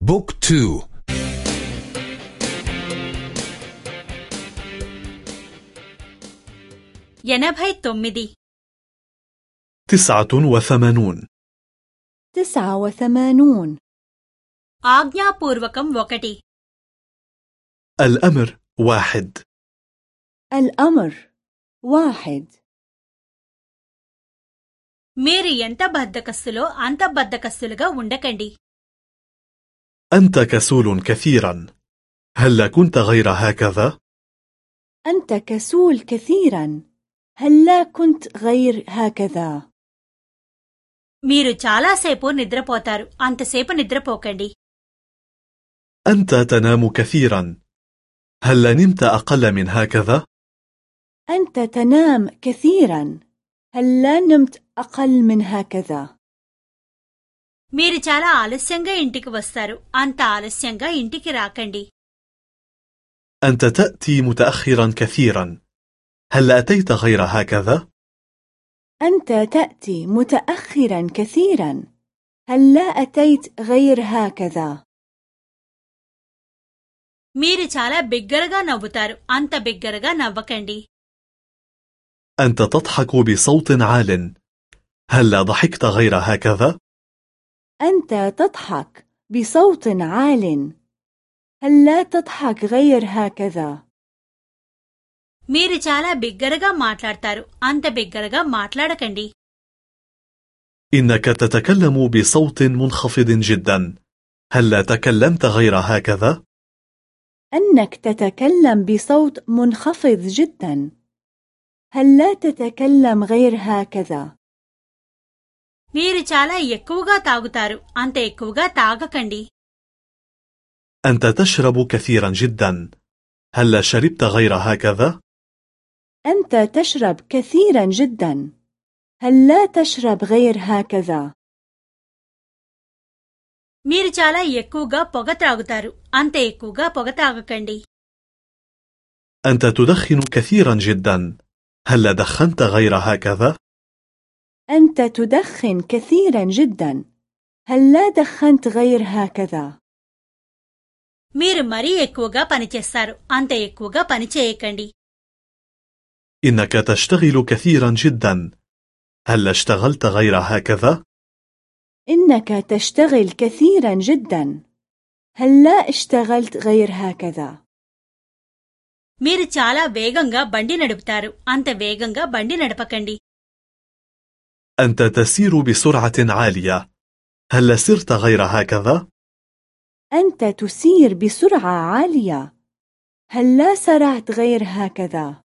بوك تو ఎనభై తొమ్మిది تسعة وثمانون تسعة وثمانون ఆజ్ఞాపూర్వకం ఒకటి الأمر واحد الأمر واحد మీరు ఎంత బద్ధకస్తులో అంత బద్ధకస్తులుగా ఉండకండి أنت كسول كثيرا هل كنت غير هكذا؟ أنت كسول كثيرا هل لا كنت غير هكذا؟ మీరు చాలాసేపు నిద్రపోతారు అంతసేపు నిద్రపోకండి أنت تنام كثيرا هل نمت أقل من هكذا؟ أنت تنام كثيرا هل لا نمت أقل من هكذا؟ మీరు చాలా ఆలస్యంగా ఇంటికి వస్తారు అంత ఆలస్యంగా ఇంటికి రాకండి أنت تأتي متأخرا كثيرا هل أتيت غير هكذا؟ أنت تأتي متأخرا كثيرا هل لا أتيت غير هكذا؟ మీరు చాలా బిగ్గరగా నవ్వుతారు అంత బిగ్గరగా నవ్వకండి أنت تضحك بصوت عال هل ضحكت غير هكذا؟ أنت تضحك بصوت عال هل لا تضحك غير هكذا؟ మీరు చాలా బిగ్గరగా మాట్లాడతారు అంత బిగ్గరగా మాట్లాడకండి إنك تتكلم بصوت منخفض جدا هل لا تكلمت غير هكذا؟ أنك تتكلم بصوت منخفض جدا هل لا تتكلم غير هكذا؟ మీరు చాలా ఎక్కువగా తాగుతారు అంత ఎక్కువగా తాగకండి أنت تشرب كثيرا جدا هل لا شربت غير هكذا؟ أنت تشرب كثيرا جدا هل لا تشرب غير هكذا؟ మీరు చాలా ఎక్కువగా పొగ త్రాగుతారు అంత ఎక్కువగా పొగ తాగకండి أنت تدخن كثيرا جدا هل لا دخنت غير هكذا؟ أنت تدخن كثيرا جدا هل لا دخنت غير هكذا؟ మీరు మరీ ఎక్కువగా పనిచేస్తారు అంత ఎక్కువగా పని చేయకండి إنك تشتغل كثيرا جدا هل لا اشتغلت غير هكذا؟ إنك تشتغل كثيرا جدا هل لا اشتغلت غير هكذا؟ మీరు చాలా వేగంగా బండి నడుపుతారు అంత వేగంగా బండి నడపకండి أنت تسير بسرعة عالية هل لا سرت غير هكذا؟ أنت تسير بسرعة عالية هل لا سرعت غير هكذا؟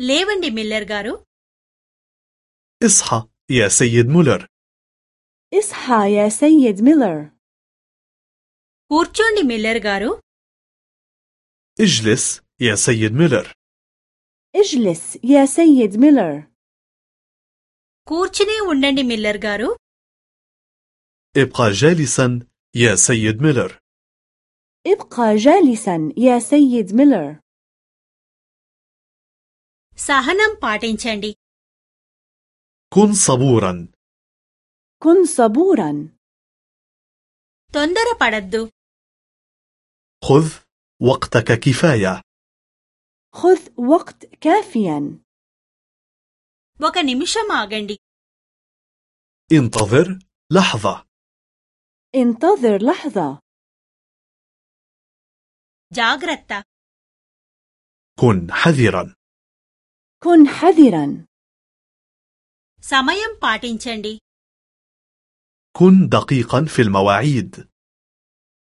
లేవండి మిల్లర్ గారు اصحى يا سيد مولر اصحى يا سيد ميلر కూర్చోండి మిల్లర్ గారు اجلس يا سيد ميلر اجلس يا سيد ميلر కూర్చునే ఉండండి మిల్లర్ గారు ابقى جالسا يا سيد ميلر ابقى جالسا يا سيد ميلر సహనం పాటించండి كن صبورا كن صبورا తొందర పడద్దు خذ وقتك كفاية خذ وقت كافيا ఒక నిమిషం ఆగండి انتظر لحظة انتظر لحظة జాగ్రత్త كن حذرا كن حذرا సమయం పాటించండి كن دقيقا في المواعيد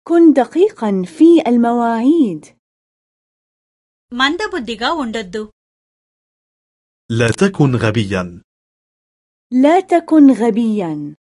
كن دقيقا في المواعيد మందబుద్ధిగా ఉండొద్దు لا تكن غبيا. لا تكن غبيا.